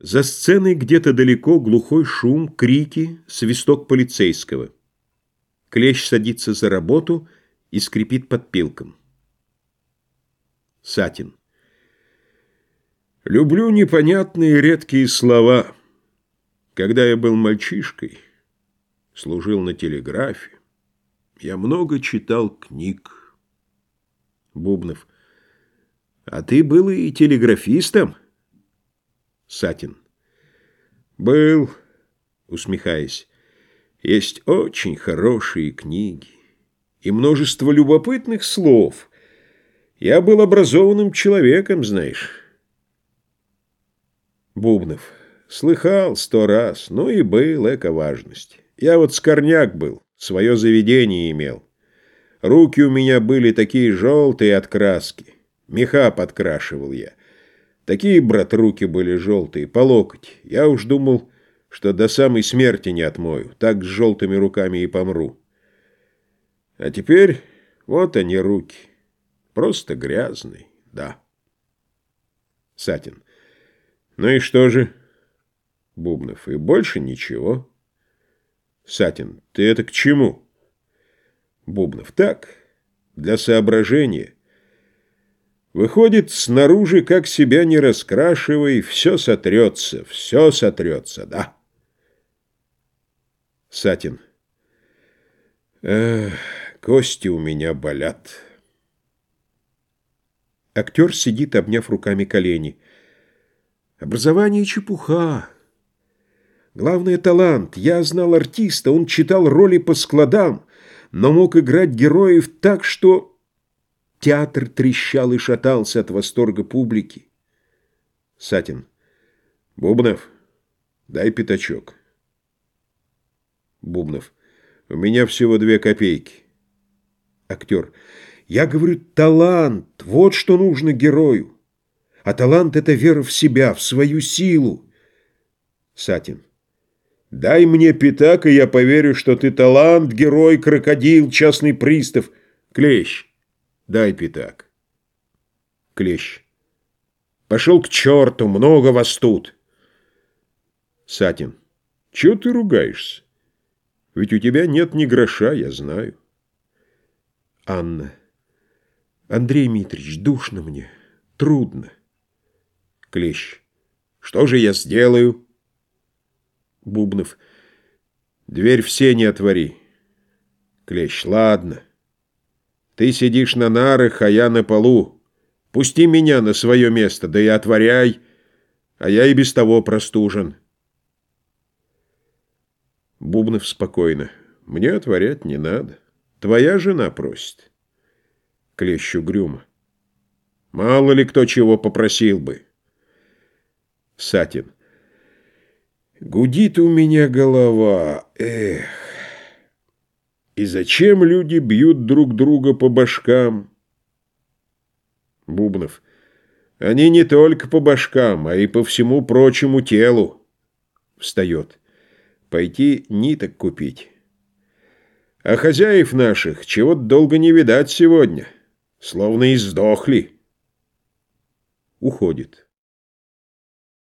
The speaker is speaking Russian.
За сценой где-то далеко глухой шум, крики, свисток полицейского. Клещ садится за работу и скрипит подпилком. Сатин. Люблю непонятные редкие слова. Когда я был мальчишкой, служил на телеграфе, я много читал книг. Бубнов. А ты был и телеграфистом? Сатин. Был, усмехаясь. Есть очень хорошие книги и множество любопытных слов. Я был образованным человеком, знаешь. Бубнов. Слыхал сто раз, ну и был эко-важность. Я вот скорняк был, свое заведение имел. Руки у меня были такие желтые от краски. Меха подкрашивал я. Такие, брат, руки были желтые, по локоть. Я уж думал, что до самой смерти не отмою. Так с желтыми руками и помру. А теперь вот они руки. Просто грязные, да. Сатин. Ну и что же? Бубнов. И больше ничего. Сатин. Ты это к чему? Бубнов. Так, для соображения. Выходит, снаружи, как себя не раскрашивай, все сотрется, все сотрется, да. Сатин. Эх, кости у меня болят. Актер сидит, обняв руками колени. Образование чепуха. Главное — талант. Я знал артиста, он читал роли по складам, но мог играть героев так, что... Театр трещал и шатался от восторга публики. Сатин. Бубнов, дай пятачок. Бубнов. У меня всего две копейки. Актер. Я говорю, талант. Вот что нужно герою. А талант — это вера в себя, в свою силу. Сатин. Дай мне пятак, и я поверю, что ты талант, герой, крокодил, частный пристав. Клещ. Дай пятак. Клещ. Пошел к черту, много вас тут. Сатин. Чего ты ругаешься? Ведь у тебя нет ни гроша, я знаю. Анна. Андрей Митрич, душно мне, трудно. Клещ. Что же я сделаю? Бубнов. Дверь все не отвори. Клещ. Ладно. Ты сидишь на нарах, а я на полу. Пусти меня на свое место, да и отворяй, а я и без того простужен. Бубнов спокойно. Мне отворять не надо. Твоя жена просит. Клещ угрюмо. Мало ли кто чего попросил бы. Сатин. Гудит у меня голова. Эх. И зачем люди бьют друг друга по башкам? Бубнов. Они не только по башкам, а и по всему прочему телу. Встает. Пойти ниток купить. А хозяев наших чего-то долго не видать сегодня. Словно и сдохли. Уходит.